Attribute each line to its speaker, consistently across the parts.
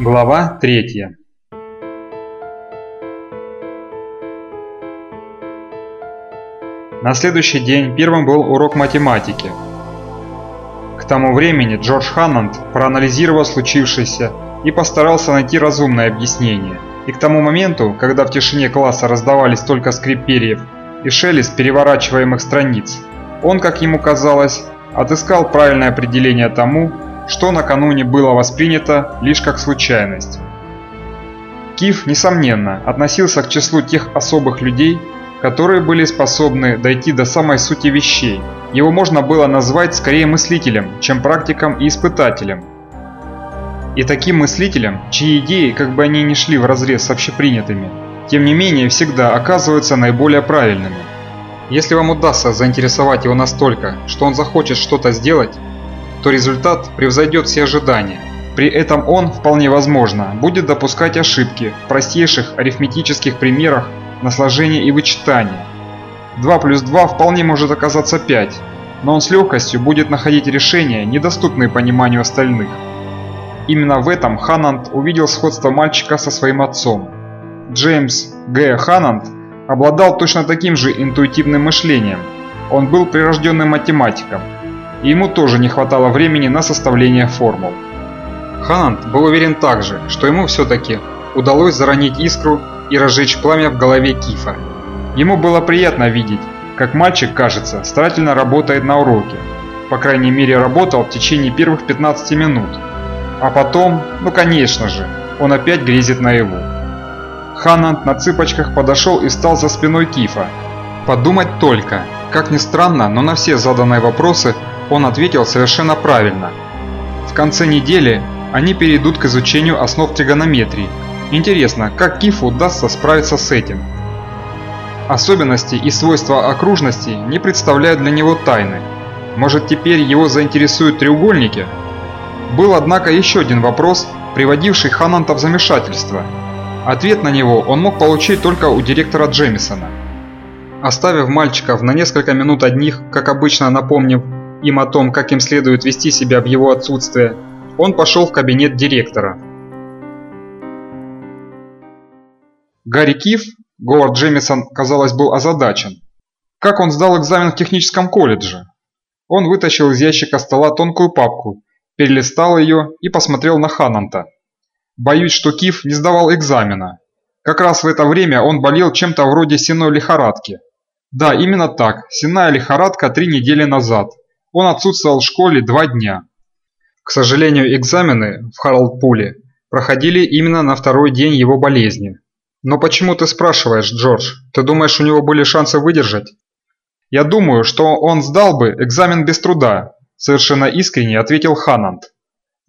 Speaker 1: Глава 3 На следующий день первым был урок математики. К тому времени Джордж Ханнанд проанализировал случившееся и постарался найти разумное объяснение. И к тому моменту, когда в тишине класса раздавались только скрип перьев и шелест переворачиваемых страниц, он, как ему казалось, отыскал правильное определение тому, что накануне было воспринято лишь как случайность. Киф, несомненно, относился к числу тех особых людей, которые были способны дойти до самой сути вещей. Его можно было назвать скорее мыслителем, чем практиком и испытателем. И таким мыслителем, чьи идеи, как бы они ни шли вразрез с общепринятыми, тем не менее всегда оказываются наиболее правильными. Если вам удастся заинтересовать его настолько, что он захочет что-то сделать, то результат превзойдет все ожидания. При этом он, вполне возможно, будет допускать ошибки в простейших арифметических примерах на сложение и вычитание. 2 плюс 2 вполне может оказаться 5, но он с легкостью будет находить решения, недоступные пониманию остальных. Именно в этом Ханнанд увидел сходство мальчика со своим отцом. Джеймс Г. Ханнанд обладал точно таким же интуитивным мышлением. Он был прирожденным математиком, и ему тоже не хватало времени на составление формул. Ханнанд был уверен также, что ему все-таки удалось заронить искру и разжечь пламя в голове Кифа. Ему было приятно видеть, как мальчик, кажется, старательно работает на уроке. По крайней мере, работал в течение первых 15 минут. А потом, ну конечно же, он опять грезит наяву. Ханнанд на цыпочках подошел и стал за спиной Кифа. Подумать только, как ни странно, но на все заданные вопросы он ответил совершенно правильно. В конце недели они перейдут к изучению основ тригонометрии. Интересно, как Кифу удастся справиться с этим? Особенности и свойства окружности не представляют для него тайны. Может теперь его заинтересуют треугольники? Был однако еще один вопрос, приводивший Хананта в замешательство. Ответ на него он мог получить только у директора Джемисона. Оставив мальчиков на несколько минут одних, как обычно напомнив им о том, как им следует вести себя в его отсутствие, он пошел в кабинет директора. Гарри Киф, Говард Джемисон, казалось, был озадачен. Как он сдал экзамен в техническом колледже? Он вытащил из ящика стола тонкую папку, перелистал ее и посмотрел на Хананта. Боюсь, что Киф не сдавал экзамена. Как раз в это время он болел чем-то вроде сенной лихорадки. Да, именно так, сенная лихорадка три недели назад. Он отсутствовал в школе два дня. К сожалению, экзамены в Харлдпуле проходили именно на второй день его болезни. Но почему ты спрашиваешь, Джордж? Ты думаешь, у него были шансы выдержать? Я думаю, что он сдал бы экзамен без труда, совершенно искренне ответил Ханнанд.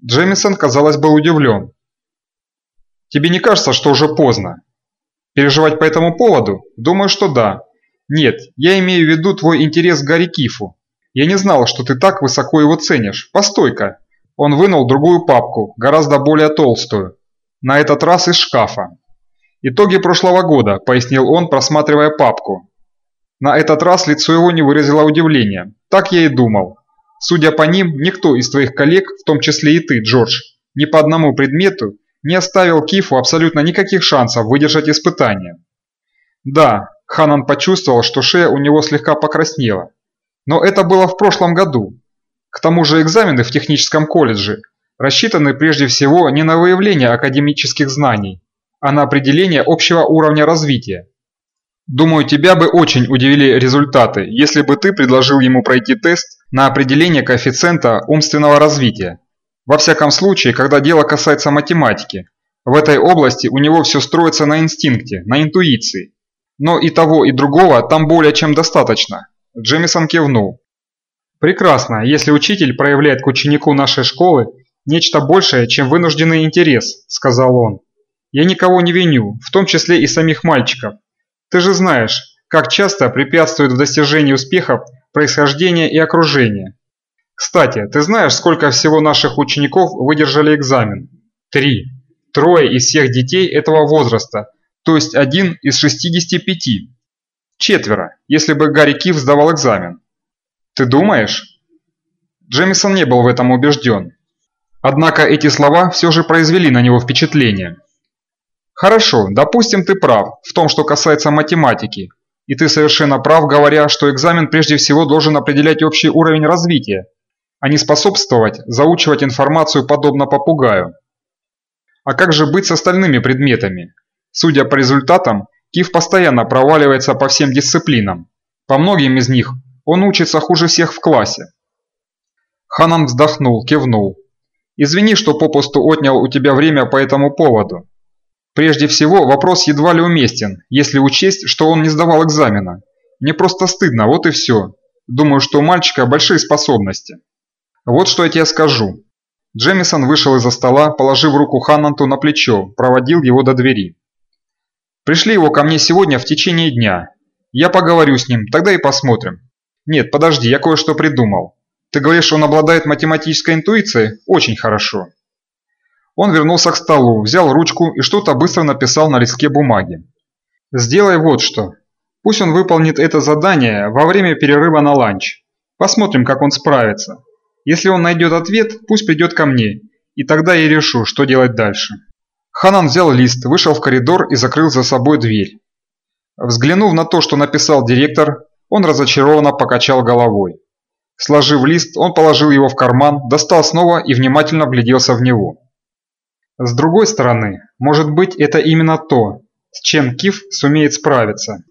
Speaker 1: Джемисон, казалось, был удивлен. Тебе не кажется, что уже поздно? Переживать по этому поводу? Думаю, что да. Нет, я имею в виду твой интерес к Гарри Кифу. Я не знал, что ты так высоко его ценишь. Постой-ка. Он вынул другую папку, гораздо более толстую. На этот раз из шкафа. «Итоги прошлого года», – пояснил он, просматривая папку. На этот раз лицо его не выразило удивления. Так я и думал. Судя по ним, никто из твоих коллег, в том числе и ты, Джордж, ни по одному предмету не оставил Кифу абсолютно никаких шансов выдержать испытание. Да, Ханан почувствовал, что шея у него слегка покраснела. Но это было в прошлом году, к тому же экзамены в техническом колледже рассчитаны прежде всего не на выявление академических знаний, а на определение общего уровня развития. Думаю, тебя бы очень удивили результаты, если бы ты предложил ему пройти тест на определение коэффициента умственного развития. Во всяком случае, когда дело касается математики, в этой области у него все строится на инстинкте, на интуиции. Но и того, и другого там более чем достаточно. Джемисон кивнул. Прекрасно, если учитель проявляет к ученику нашей школы нечто большее, чем вынужденный интерес, сказал он. Я никого не виню, в том числе и самих мальчиков. Ты же знаешь, как часто препятствует в достижении успехов происхождение и окружение. Кстати, ты знаешь, сколько всего наших учеников выдержали экзамен? Три. Трое из всех детей этого возраста, то есть один из 65. Четверо, если бы Гарри Киф сдавал экзамен. Ты думаешь? Джемисон не был в этом убежден. Однако эти слова все же произвели на него впечатление. Хорошо, допустим, ты прав в том, что касается математики, и ты совершенно прав, говоря, что экзамен прежде всего должен определять общий уровень развития, а не способствовать заучивать информацию подобно попугаю. А как же быть с остальными предметами? Судя по результатам, Кив постоянно проваливается по всем дисциплинам. По многим из них он учится хуже всех в классе. Ханан вздохнул, кивнул. «Извини, что попусту отнял у тебя время по этому поводу. Прежде всего, вопрос едва ли уместен, если учесть, что он не сдавал экзамена. Мне просто стыдно, вот и все. Думаю, что у мальчика большие способности. Вот что я тебе скажу. Джемисон вышел из-за стола, положив руку Ханнанту на плечо, проводил его до двери. «Пришли его ко мне сегодня в течение дня. Я поговорю с ним, тогда и посмотрим. Нет, подожди, я кое-что придумал. Ты говоришь, он обладает математической интуицией? Очень хорошо. Он вернулся к столу, взял ручку и что-то быстро написал на листке бумаги. «Сделай вот что. Пусть он выполнит это задание во время перерыва на ланч. Посмотрим, как он справится. Если он найдет ответ, пусть придет ко мне, и тогда я решу, что делать дальше». Ханан взял лист, вышел в коридор и закрыл за собой дверь. Взглянув на то, что написал директор, он разочарованно покачал головой. Сложив лист, он положил его в карман, достал снова и внимательно вгляделся в него. С другой стороны, может быть это именно то, с чем Киф сумеет справиться.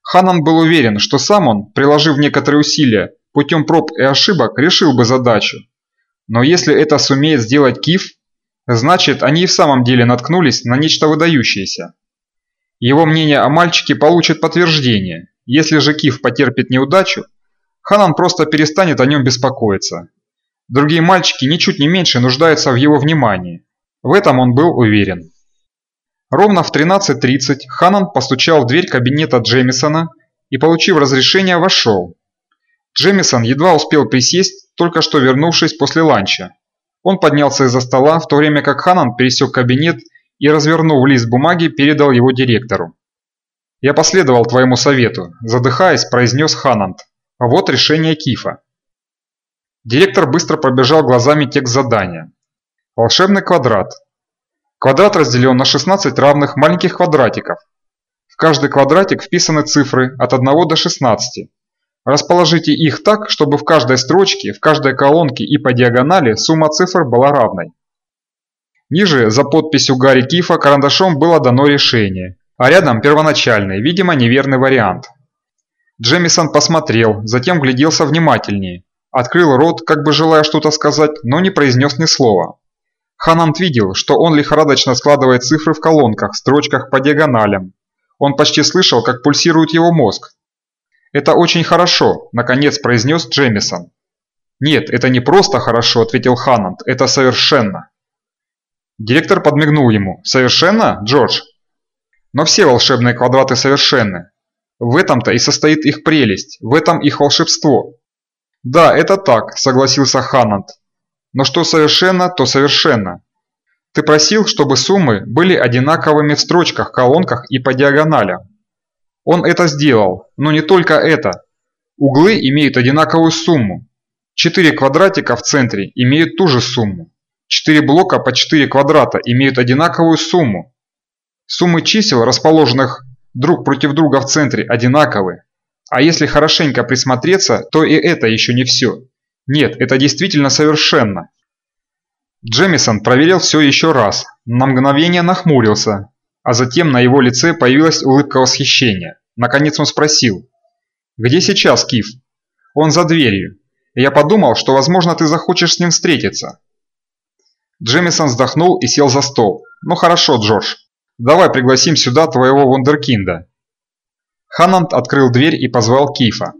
Speaker 1: Ханан был уверен, что сам он, приложив некоторые усилия, путем проб и ошибок решил бы задачу. Но если это сумеет сделать Киф, значит они и в самом деле наткнулись на нечто выдающееся. Его мнение о мальчике получит подтверждение. Если же Киф потерпит неудачу, Ханан просто перестанет о нем беспокоиться. Другие мальчики ничуть не меньше нуждаются в его внимании. В этом он был уверен. Ровно в 13.30 Ханан постучал в дверь кабинета Джемисона и, получив разрешение, вошел. Джемисон едва успел присесть, только что вернувшись после ланча. Он поднялся из-за стола, в то время как Ханан пересек кабинет и, развернув лист бумаги, передал его директору. «Я последовал твоему совету», – задыхаясь, произнес Ханант. «Вот решение Кифа». Директор быстро пробежал глазами текст задания. Волшебный квадрат. Квадрат разделен на 16 равных маленьких квадратиков. В каждый квадратик вписаны цифры от 1 до 16. Расположите их так, чтобы в каждой строчке, в каждой колонке и по диагонали сумма цифр была равной. Ниже за подписью Гарри Кифа карандашом было дано решение, а рядом первоначальный, видимо неверный вариант. Джемисон посмотрел, затем гляделся внимательнее, открыл рот, как бы желая что-то сказать, но не произнес ни слова. Ханант видел, что он лихорадочно складывает цифры в колонках, строчках по диагоналям. Он почти слышал, как пульсирует его мозг. «Это очень хорошо», – наконец произнес Джемисон. «Нет, это не просто хорошо», – ответил Ханант, – «это совершенно». Директор подмигнул ему. «Совершенно, Джордж?» «Но все волшебные квадраты совершенны. В этом-то и состоит их прелесть, в этом их волшебство». «Да, это так», – согласился Ханант. Но что совершенно, то совершенно. Ты просил, чтобы суммы были одинаковыми в строчках, колонках и по диагоналям. Он это сделал, но не только это. Углы имеют одинаковую сумму. Четыре квадратика в центре имеют ту же сумму. Четыре блока по 4 квадрата имеют одинаковую сумму. Суммы чисел, расположенных друг против друга в центре, одинаковы. А если хорошенько присмотреться, то и это еще не все. Нет, это действительно совершенно. Джемисон проверил все еще раз, на мгновение нахмурился, а затем на его лице появилась улыбка восхищения. Наконец он спросил, «Где сейчас Киф?» «Он за дверью. Я подумал, что, возможно, ты захочешь с ним встретиться». Джемисон вздохнул и сел за стол. «Ну хорошо, Джордж, давай пригласим сюда твоего вундеркинда». Ханнант открыл дверь и позвал Кифа.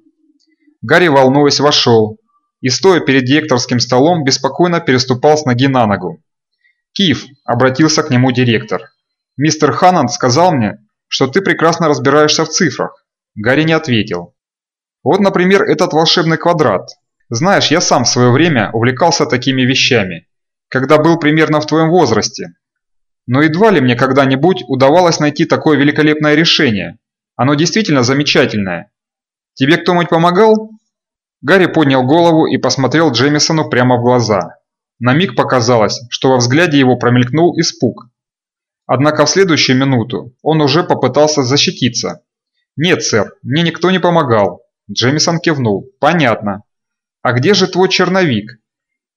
Speaker 1: Гарри, волнуясь, вошел, и, стоя перед директорским столом, беспокойно переступал с ноги на ногу. «Киев», – обратился к нему директор, – «мистер Ханнанд сказал мне, что ты прекрасно разбираешься в цифрах». Гарри не ответил. «Вот, например, этот волшебный квадрат. Знаешь, я сам в свое время увлекался такими вещами, когда был примерно в твоем возрасте. Но едва ли мне когда-нибудь удавалось найти такое великолепное решение. Оно действительно замечательное. Тебе кто-нибудь помогал?» Гарри поднял голову и посмотрел Джемисону прямо в глаза. На миг показалось, что во взгляде его промелькнул испуг. Однако в следующую минуту он уже попытался защититься. «Нет, сэр, мне никто не помогал». Джемисон кивнул. «Понятно. А где же твой черновик?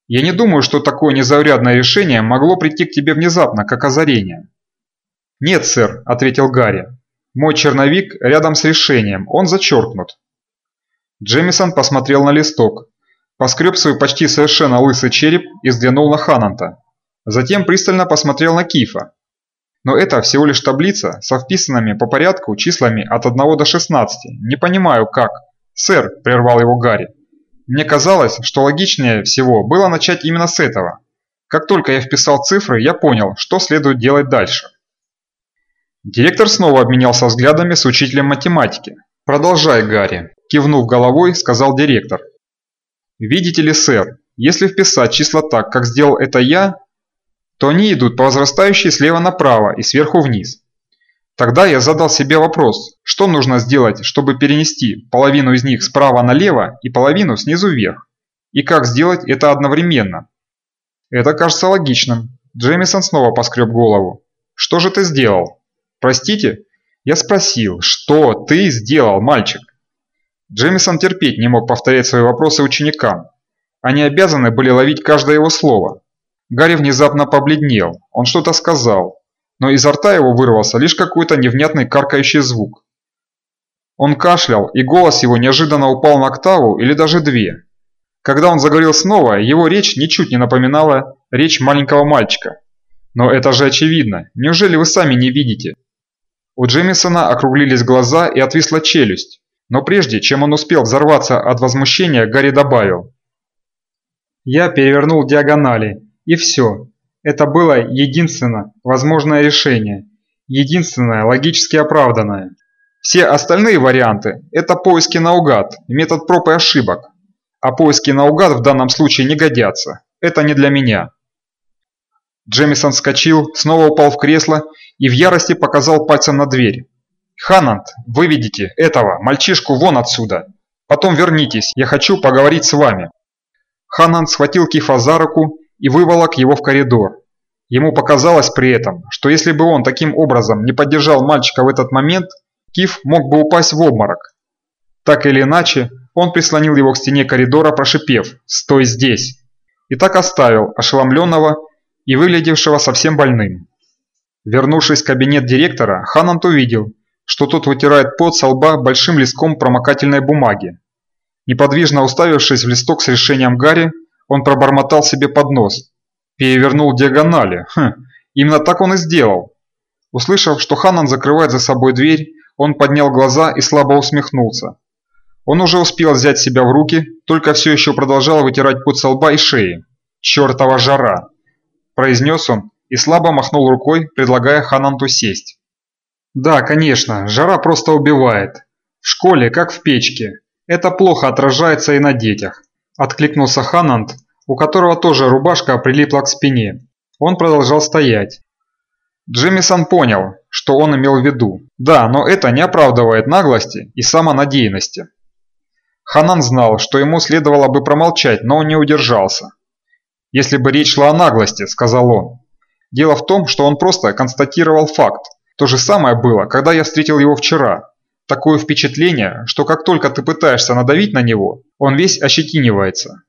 Speaker 1: Я не думаю, что такое незаурядное решение могло прийти к тебе внезапно, как озарение». «Нет, сэр», – ответил Гарри. «Мой черновик рядом с решением, он зачеркнут». Джемисон посмотрел на листок, поскреб свой почти совершенно лысый череп и взглянул на Хананта. Затем пристально посмотрел на Кифа. Но это всего лишь таблица со вписанными по порядку числами от 1 до 16. Не понимаю, как. «Сэр», – прервал его Гарри, – «мне казалось, что логичнее всего было начать именно с этого. Как только я вписал цифры, я понял, что следует делать дальше». Директор снова обменялся взглядами с учителем математики. «Продолжай, Гарри», – кивнув головой, сказал директор. «Видите ли, сэр, если вписать числа так, как сделал это я, то они идут по возрастающей слева направо и сверху вниз. Тогда я задал себе вопрос, что нужно сделать, чтобы перенести половину из них справа налево и половину снизу вверх, и как сделать это одновременно. Это кажется логичным. Джемисон снова поскреб голову. Что же ты сделал? Простите? Я спросил, что ты сделал, мальчик? Джемисон терпеть не мог повторять свои вопросы ученикам. Они обязаны были ловить каждое его слово. Гарри внезапно побледнел. Он что-то сказал, но изо рта его вырвался лишь какой-то невнятный каркающий звук. Он кашлял, и голос его неожиданно упал на октаву или даже две. Когда он заговорил снова, его речь ничуть не напоминала речь маленького мальчика. Но это же очевидно. Неужели вы сами не видите? У Джемисона округлились глаза и отвисла челюсть, но прежде, чем он успел взорваться от возмущения, Гарри добавил. «Я перевернул диагонали, и все. Это было единственно возможное решение, единственное логически оправданное. Все остальные варианты – это поиски наугад, метод проб и ошибок. А поиски наугад в данном случае не годятся. Это не для меня». Джемисон вскочил, снова упал в кресло и в ярости показал пальцем на дверь. «Ханант, выведите этого, мальчишку, вон отсюда! Потом вернитесь, я хочу поговорить с вами!» Ханант схватил Кифа за руку и выволок его в коридор. Ему показалось при этом, что если бы он таким образом не поддержал мальчика в этот момент, Киф мог бы упасть в обморок. Так или иначе, он прислонил его к стене коридора, прошипев «Стой здесь!» и так оставил ошеломленного и выглядевшего совсем больным. Вернувшись в кабинет директора, Ханант увидел, что тот вытирает пот со лба большим листком промокательной бумаги. Неподвижно уставившись в листок с решением Гарри, он пробормотал себе под нос. Перевернул диагонали. Хм, именно так он и сделал. Услышав, что Ханан закрывает за собой дверь, он поднял глаза и слабо усмехнулся. Он уже успел взять себя в руки, только все еще продолжал вытирать пот со лба и шеи. «Чертова жара!» – произнес он и слабо махнул рукой, предлагая Хананту сесть. «Да, конечно, жара просто убивает. В школе, как в печке. Это плохо отражается и на детях», – откликнулся Ханант, у которого тоже рубашка прилипла к спине. Он продолжал стоять. Джемисон понял, что он имел в виду. Да, но это не оправдывает наглости и самонадеянности. Ханан знал, что ему следовало бы промолчать, но он не удержался. «Если бы речь шла о наглости», – сказал он, Дело в том, что он просто констатировал факт. То же самое было, когда я встретил его вчера. Такое впечатление, что как только ты пытаешься надавить на него, он весь ощетинивается.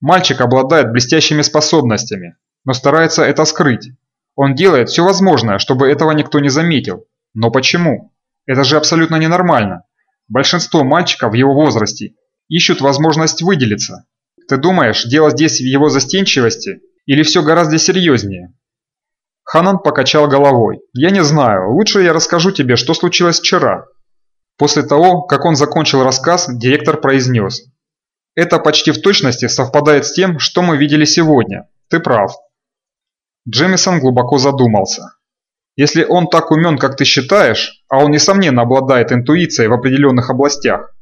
Speaker 1: Мальчик обладает блестящими способностями, но старается это скрыть. Он делает все возможное, чтобы этого никто не заметил. Но почему? Это же абсолютно ненормально. Большинство мальчиков в его возрасте ищут возможность выделиться. Ты думаешь, дело здесь в его застенчивости или все гораздо серьезнее? Ханан покачал головой. «Я не знаю. Лучше я расскажу тебе, что случилось вчера». После того, как он закончил рассказ, директор произнес. «Это почти в точности совпадает с тем, что мы видели сегодня. Ты прав». Джемисон глубоко задумался. «Если он так умен, как ты считаешь, а он, несомненно, обладает интуицией в определенных областях,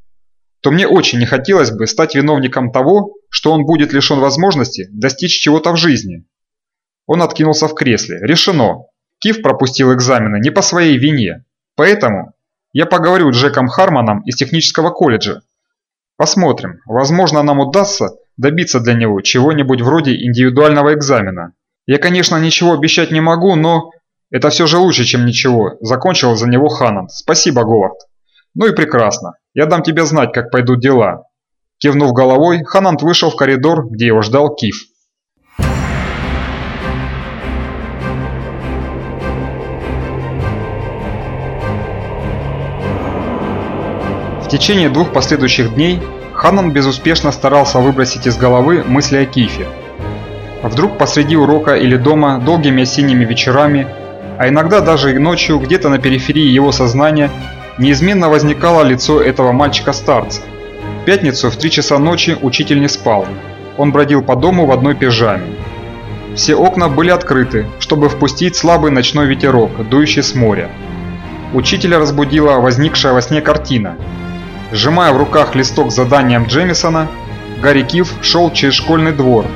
Speaker 1: то мне очень не хотелось бы стать виновником того, что он будет лишен возможности достичь чего-то в жизни, он откинулся в кресле. Решено. Кив пропустил экзамены не по своей вине. Поэтому я поговорю с Джеком Харманом из технического колледжа. Посмотрим, возможно нам удастся добиться для него чего-нибудь вроде индивидуального экзамена. Я, конечно, ничего обещать не могу, но это все же лучше, чем ничего, закончил за него Ханан. Спасибо, Говард. Ну и прекрасно. Я дам тебе знать, как пойдут дела. Кивнув головой, Ханант вышел в коридор, где его ждал Киф. Течение двух последующих дней Ханан безуспешно старался выбросить из головы мысли о Кифе. Вдруг посреди урока или дома долгими осенними вечерами, а иногда даже и ночью где-то на периферии его сознания неизменно возникало лицо этого мальчика-старца. В пятницу в три часа ночи учитель не спал. Он бродил по дому в одной пижаме. Все окна были открыты, чтобы впустить слабый ночной ветерок, дующий с моря. Учителя разбудила возникшая во сне картина – Сжимая в руках листок с заданием Джемисона, Гарри Киф шел через школьный двор,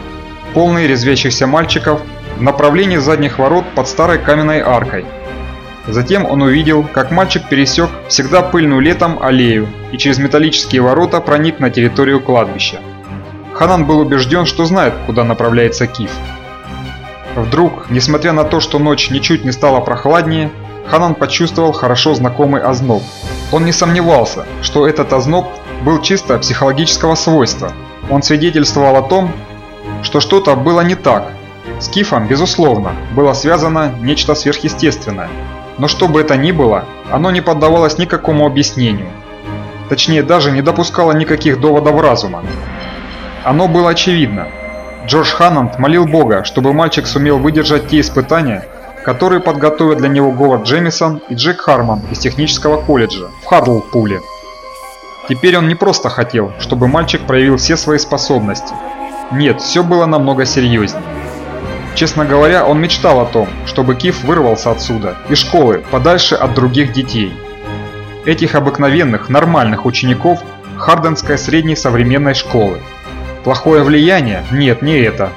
Speaker 1: полный резвящихся мальчиков, в направлении задних ворот под старой каменной аркой. Затем он увидел, как мальчик пересек всегда пыльную летом аллею и через металлические ворота проник на территорию кладбища. Ханан был убежден, что знает, куда направляется Киф. Вдруг, несмотря на то, что ночь ничуть не стала прохладнее, Ханан почувствовал хорошо знакомый озноб. Он не сомневался, что этот озноб был чисто психологического свойства. Он свидетельствовал о том, что что-то было не так. С Кифом, безусловно, было связано нечто сверхъестественное. Но что бы это ни было, оно не поддавалось никакому объяснению. Точнее, даже не допускало никаких доводов разума. Оно было очевидно. Джордж Ханнанд молил Бога, чтобы мальчик сумел выдержать те испытания, которые подготовят для него Говард Джемисон и Джек Харман из технического колледжа в Хардлпуле. Теперь он не просто хотел, чтобы мальчик проявил все свои способности. Нет, все было намного серьезнее. Честно говоря, он мечтал о том, чтобы Киф вырвался отсюда, из школы, подальше от других детей. Этих обыкновенных, нормальных учеников Харденской средней современной школы. Плохое влияние? Нет, не это.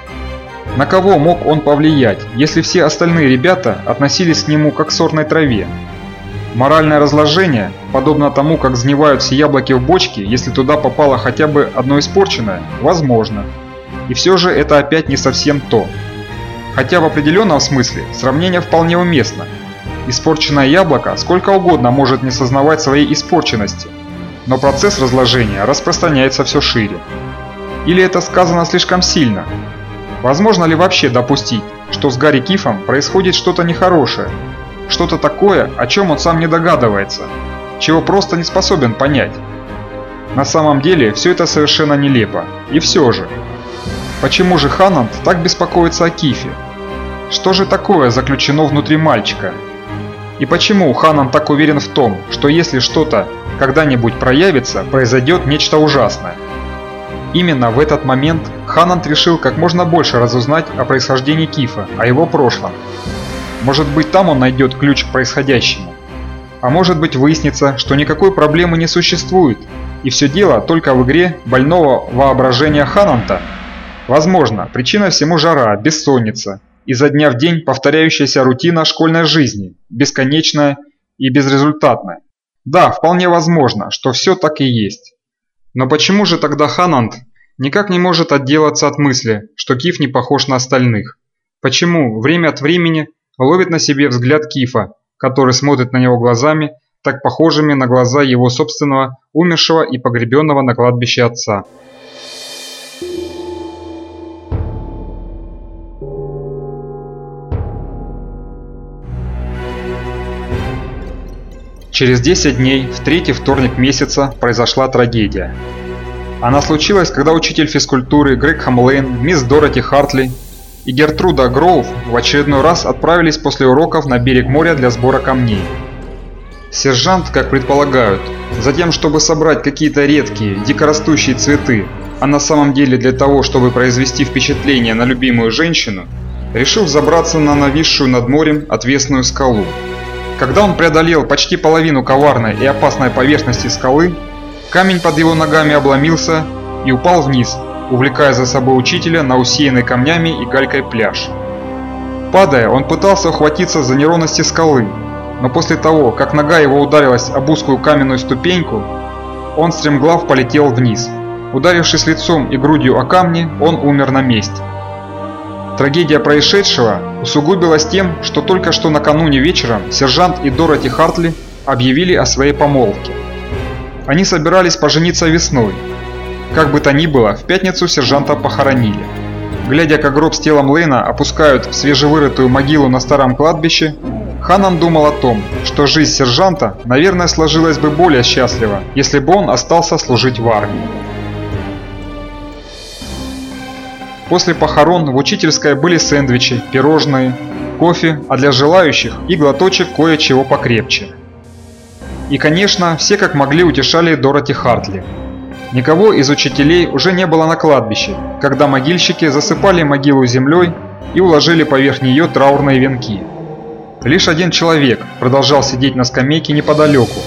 Speaker 1: На кого мог он повлиять, если все остальные ребята относились к нему как к сорной траве? Моральное разложение, подобно тому, как сгнивают все яблоки в бочке, если туда попало хотя бы одно испорченное, возможно. И все же это опять не совсем то. Хотя в определенном смысле сравнение вполне уместно. Испорченное яблоко сколько угодно может не сознавать своей испорченности, но процесс разложения распространяется все шире. Или это сказано слишком сильно, Возможно ли вообще допустить, что с Гарри Кифом происходит что-то нехорошее? Что-то такое, о чем он сам не догадывается, чего просто не способен понять? На самом деле все это совершенно нелепо. И все же. Почему же Ханнанд так беспокоится о Кифе? Что же такое заключено внутри мальчика? И почему Ханан так уверен в том, что если что-то когда-нибудь проявится, произойдет нечто ужасное? Именно в этот момент Ханант решил как можно больше разузнать о происхождении Кифа, о его прошлом. Может быть там он найдет ключ к происходящему. А может быть выяснится, что никакой проблемы не существует, и все дело только в игре больного воображения Хананта. Возможно, причина всему жара, бессонница, изо дня в день повторяющаяся рутина школьной жизни, бесконечная и безрезультатная. Да, вполне возможно, что все так и есть. Но почему же тогда Хананд никак не может отделаться от мысли, что Киф не похож на остальных? Почему время от времени ловит на себе взгляд Кифа, который смотрит на него глазами, так похожими на глаза его собственного умершего и погребенного на кладбище отца? Через 10 дней, в третий вторник месяца, произошла трагедия. Она случилась, когда учитель физкультуры Грег Хамлейн, мисс Дороти Хартли и Гертруда Гроув в очередной раз отправились после уроков на берег моря для сбора камней. Сержант, как предполагают, затем, чтобы собрать какие-то редкие, дикорастущие цветы, а на самом деле для того, чтобы произвести впечатление на любимую женщину, решил забраться на нависшую над морем отвесную скалу. Когда он преодолел почти половину коварной и опасной поверхности скалы, камень под его ногами обломился и упал вниз, увлекая за собой учителя на усеянный камнями и галькой пляж. Падая, он пытался ухватиться за неровности скалы, но после того, как нога его ударилась об узкую каменную ступеньку, он стремглав полетел вниз. Ударившись лицом и грудью о камни, он умер на месте. Трагедия происшедшего усугубилась тем, что только что накануне вечером сержант и Дороти Хартли объявили о своей помолвке. Они собирались пожениться весной. Как бы то ни было, в пятницу сержанта похоронили. Глядя, как гроб с телом Лейна опускают в свежевырытую могилу на старом кладбище, Ханан думал о том, что жизнь сержанта, наверное, сложилась бы более счастливо, если бы он остался служить в армии. После похорон в учительской были сэндвичи, пирожные, кофе, а для желающих и глоточек кое-чего покрепче. И, конечно, все как могли утешали Дороти Хартли. Никого из учителей уже не было на кладбище, когда могильщики засыпали могилу землей и уложили поверх нее траурные венки. Лишь один человек продолжал сидеть на скамейке неподалеку,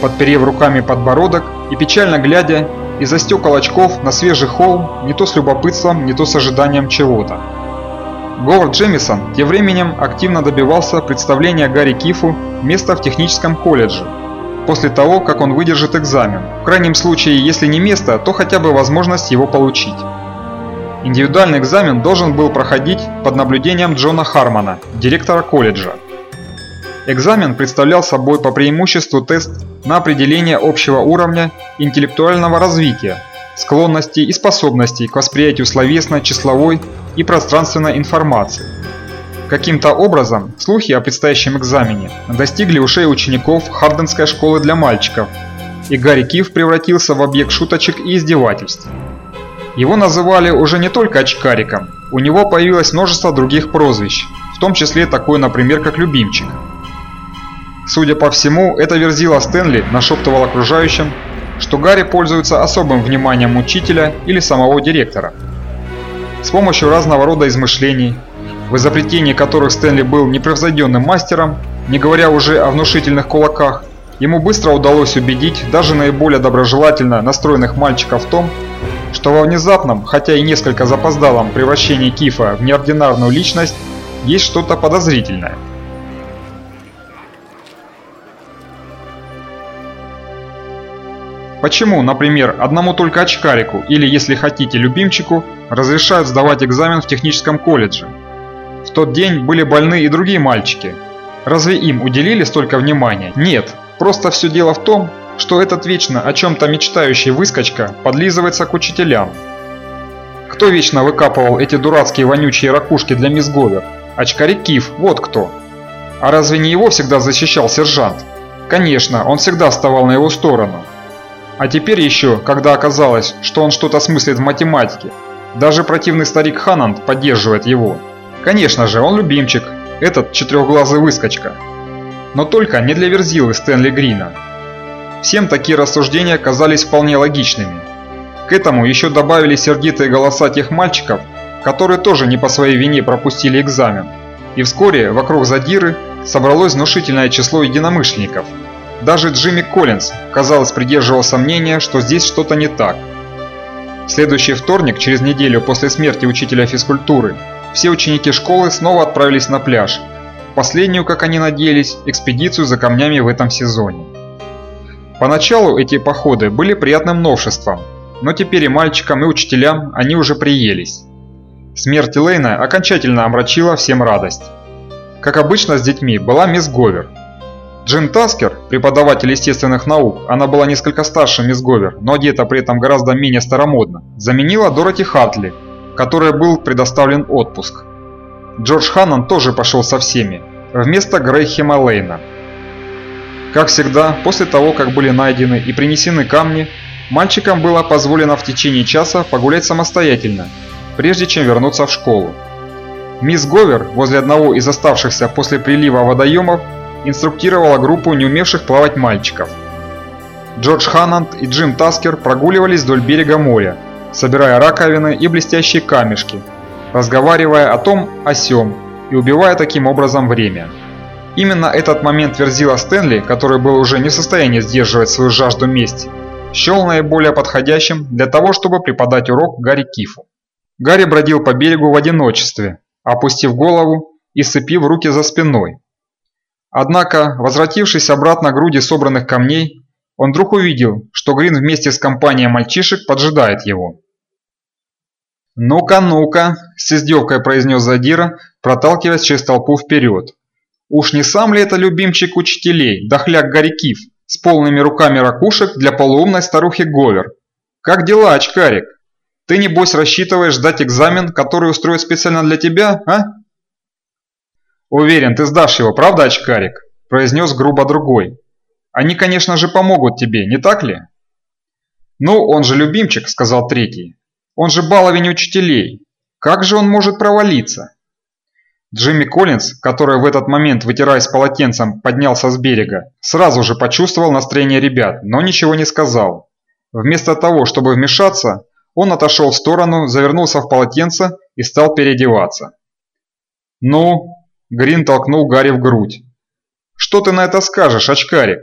Speaker 1: подперев руками подбородок и печально глядя из-за стекол очков на свежий холм не то с любопытством, не то с ожиданием чего-то. Говард Джемисон тем временем активно добивался представления Гарри Кифу места в техническом колледже, после того, как он выдержит экзамен, в крайнем случае, если не место, то хотя бы возможность его получить. Индивидуальный экзамен должен был проходить под наблюдением Джона Хармона, директора колледжа. Экзамен представлял собой по преимуществу тест на определение общего уровня интеллектуального развития, склонностей и способностей к восприятию словесной, числовой и пространственной информации. Каким-то образом слухи о предстоящем экзамене достигли ушей учеников Харденской школы для мальчиков, и Гарри Кив превратился в объект шуточек и издевательств. Его называли уже не только очкариком, у него появилось множество других прозвищ, в том числе такое, например, как «любимчик». Судя по всему, эта верзила Стэнли нашептывал окружающим, что Гарри пользуется особым вниманием учителя или самого директора. С помощью разного рода измышлений, в изобретении которых Стэнли был непревзойденным мастером, не говоря уже о внушительных кулаках, ему быстро удалось убедить даже наиболее доброжелательно настроенных мальчиков в том, что во внезапном, хотя и несколько запоздалом превращении Кифа в неординарную личность есть что-то подозрительное – Почему, например, одному только очкарику или, если хотите, любимчику разрешают сдавать экзамен в техническом колледже? В тот день были больны и другие мальчики. Разве им уделили столько внимания? Нет, просто все дело в том, что этот вечно о чем-то мечтающий выскочка подлизывается к учителям. Кто вечно выкапывал эти дурацкие вонючие ракушки для мисс Говер? Очкарик Киф, вот кто. А разве не его всегда защищал сержант? Конечно, он всегда вставал на его сторону. А теперь еще, когда оказалось, что он что-то смыслит в математике, даже противный старик Хананд поддерживает его. Конечно же, он любимчик, этот четырехглазый выскочка. Но только не для Верзилы Стэнли Грина. Всем такие рассуждения казались вполне логичными. К этому еще добавили сердитые голоса тех мальчиков, которые тоже не по своей вине пропустили экзамен. И вскоре вокруг задиры собралось внушительное число единомышленников – даже Джимми Коллинз, казалось, придерживался мнения, что здесь что-то не так. В следующий вторник, через неделю после смерти учителя физкультуры, все ученики школы снова отправились на пляж. Последнюю, как они надеялись, экспедицию за камнями в этом сезоне. Поначалу эти походы были приятным новшеством, но теперь и мальчикам, и учителям они уже приелись. Смерть Лейна окончательно омрачила всем радость. Как обычно с детьми была мисс Говер – Джин Таскер, преподаватель естественных наук, она была несколько старше мисс Говер, но одета при этом гораздо менее старомодно, заменила Дороти Хартли, которой был предоставлен отпуск. Джордж Ханнон тоже пошел со всеми, вместо Грейхема Лейна. Как всегда, после того, как были найдены и принесены камни, мальчикам было позволено в течение часа погулять самостоятельно, прежде чем вернуться в школу. Мисс Говер возле одного из оставшихся после прилива водоемов инструктировала группу не умевших плавать мальчиков. Джордж Ханнанд и Джим Таскер прогуливались вдоль берега моря, собирая раковины и блестящие камешки, разговаривая о том о сём и убивая таким образом время. Именно этот момент верзила Стэнли, который был уже не в состоянии сдерживать свою жажду мести, счел наиболее подходящим для того, чтобы преподать урок Гарри Кифу. Гарри бродил по берегу в одиночестве, опустив голову и сцепив руки за спиной, Однако, возвратившись обратно к груди собранных камней, он вдруг увидел, что Грин вместе с компанией мальчишек поджидает его. «Ну-ка, ну-ка», – с издевкой произнес Задира, проталкиваясь через толпу вперед. «Уж не сам ли это любимчик учителей, дохляк Горякив, с полными руками ракушек для полуумной старухи Говер? Как дела, очкарик? Ты, небось, рассчитываешь сдать экзамен, который устроят специально для тебя, а?» «Уверен, ты сдашь его, правда, очкарик?» – произнес грубо другой. «Они, конечно же, помогут тебе, не так ли?» «Ну, он же любимчик», – сказал третий. Он же баловень учителей. Как же он может провалиться? Джимми Коллинз, который в этот момент, вытираясь полотенцем, поднялся с берега, сразу же почувствовал настроение ребят, но ничего не сказал. Вместо того, чтобы вмешаться, он отошел в сторону, завернулся в полотенце и стал переодеваться. «Ну?» – Грин толкнул Гарри в грудь. «Что ты на это скажешь, очкарик?»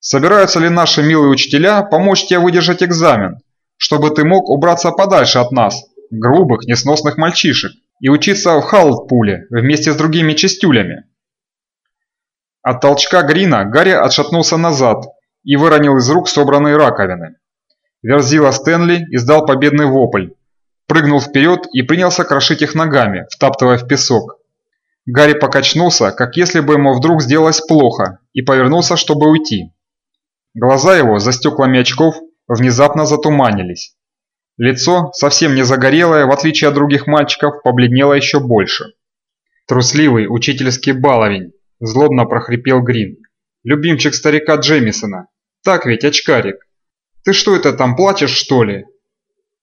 Speaker 1: «Собираются ли наши милые учителя помочь тебе выдержать экзамен?» чтобы ты мог убраться подальше от нас, грубых, несносных мальчишек, и учиться в Халлпуле вместе с другими чистюлями. От толчка Грина Гарри отшатнулся назад и выронил из рук собранные раковины. Верзила Стэнли издал победный вопль, прыгнул вперед и принялся крошить их ногами, втаптывая в песок. Гарри покачнулся, как если бы ему вдруг сделалось плохо, и повернулся, чтобы уйти. Глаза его за стеклами очков внезапно затуманились. Лицо, совсем не загорелое, в отличие от других мальчиков, побледнело еще больше. «Трусливый учительский баловень!» – злобно прохрипел Грин. «Любимчик старика Джемисона. Так ведь, очкарик? Ты что это там, плачешь, что ли?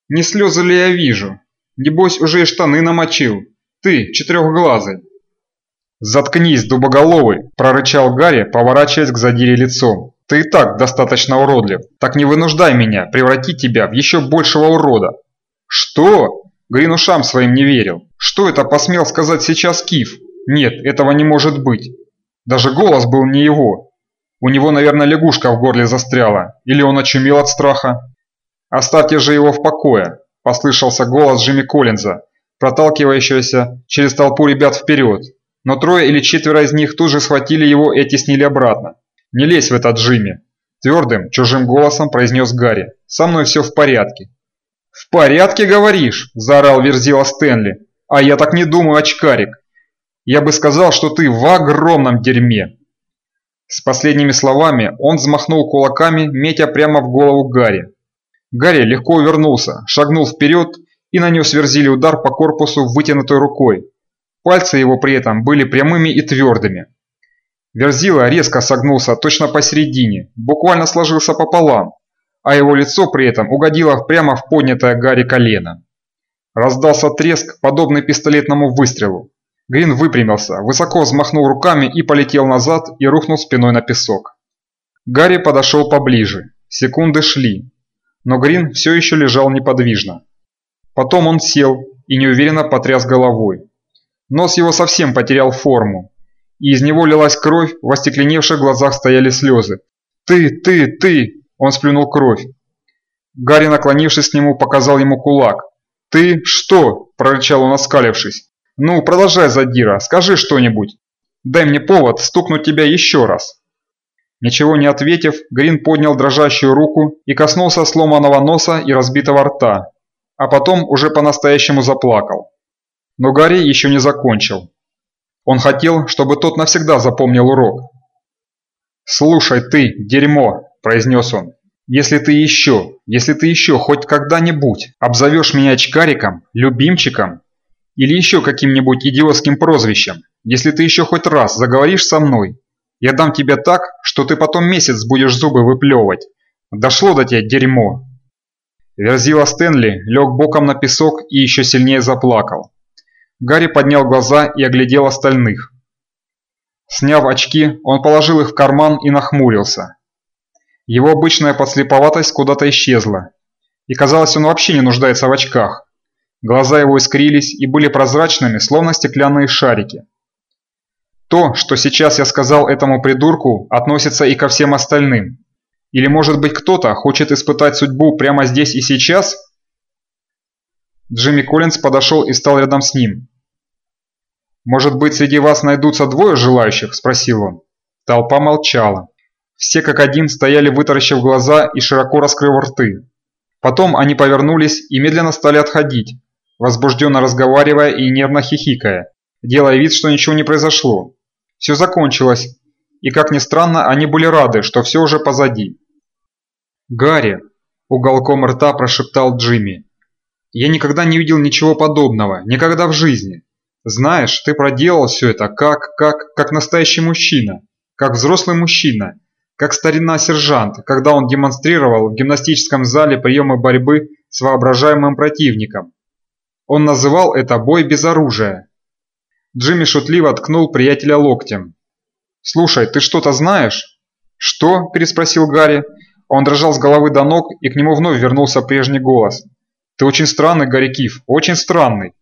Speaker 1: Не слезы ли я вижу? Небось, уже и штаны намочил. Ты, четырехглазый!» «Заткнись, дубоголовый!» – прорычал Гарри, поворачиваясь к задире лицом. Ты и так достаточно уродлив. Так не вынуждай меня превратить тебя в еще большего урода. Что? Грин ушам своим не верил. Что это посмел сказать сейчас Киф? Нет, этого не может быть. Даже голос был не его. У него, наверное, лягушка в горле застряла. Или он очумел от страха. «Оставьте же его в покое», – послышался голос Джимми Коллинза, проталкивающегося через толпу ребят вперед. Но трое или четверо из них тут же схватили его и оттеснили обратно. «Не лезь в это, Джимми!» Твердым, чужим голосом произнес Гарри. «Со мной все в порядке». «В порядке, говоришь?» – заорал Верзила Стэнли. «А я так не думаю, очкарик. Я бы сказал, что ты в огромном дерьме». С последними словами он взмахнул кулаками, метя прямо в голову Гарри. Гарри легко увернулся, шагнул вперед и нанес Верзили удар по корпусу вытянутой рукой. Пальцы его при этом были прямыми и твердыми. Верзила резко согнулся точно посередине, буквально сложился пополам, а его лицо при этом угодило прямо в поднятое Гарри колено. Раздался треск, подобный пистолетному выстрелу. Грин выпрямился, высоко взмахнул руками и полетел назад и рухнул спиной на песок. Гарри подошел поближе. Секунды шли, но Грин все еще лежал неподвижно. Потом он сел и неуверенно потряс головой. Нос его совсем потерял форму, и из него лилась кровь, в остекленевших глазах стояли слезы. «Ты, ты, ты!» – он сплюнул кровь. Гарри, наклонившись к нему, показал ему кулак. «Ты что?» – прорычал он, оскалившись. «Ну, продолжай, задира, скажи что-нибудь. Дай мне повод стукнуть тебя еще раз». Ничего не ответив, Грин поднял дрожащую руку и коснулся сломанного носа и разбитого рта, а потом уже по-настоящему заплакал. Но Гарри еще не закончил. Он хотел, чтобы тот навсегда запомнил урок. «Слушай ты, дерьмо!» – произнес он. «Если ты еще, если ты еще хоть когда-нибудь обзовешь меня очкариком, любимчиком или еще каким-нибудь идиотским прозвищем, если ты еще хоть раз заговоришь со мной, я дам тебе так, что ты потом месяц будешь зубы выплевывать. Дошло до тебя дерьмо!» Верзила Стэнли лег боком на песок и еще сильнее заплакал. Гарри поднял глаза и оглядел остальных. Сняв очки, он положил их в карман и нахмурился. Его обычная подслеповатость куда-то исчезла, и казалось, он вообще не нуждается в очках. Глаза его искрились и были прозрачными, словно стеклянные шарики. То, что сейчас я сказал этому придурку, относится и ко всем остальным. Или может быть кто-то хочет испытать судьбу прямо здесь и сейчас? Джимми Коллинз подошел и стал рядом с ним. «Может быть, среди вас найдутся двое желающих?» – спросил он. Толпа молчала. Все как один стояли вытаращив глаза и широко раскрыв рты. Потом они повернулись и медленно стали отходить, возбужденно разговаривая и нервно хихикая, делая вид, что ничего не произошло. Все закончилось, и, как ни странно, они были рады, что все уже позади. «Гарри!» – уголком рта прошептал Джимми. «Я никогда не видел ничего подобного, никогда в жизни. Знаешь, ты проделал все это как, как, как настоящий мужчина, как взрослый мужчина, как старина сержант, когда он демонстрировал в гимнастическом зале приемы борьбы с воображаемым противником. Он называл это «бой без оружия». Джимми шутливо ткнул приятеля локтем. «Слушай, ты что-то знаешь?» «Что?» – переспросил Гарри. Он дрожал с головы до ног, и к нему вновь вернулся прежний голос. «Ты очень странный, Гарри Киф, очень странный.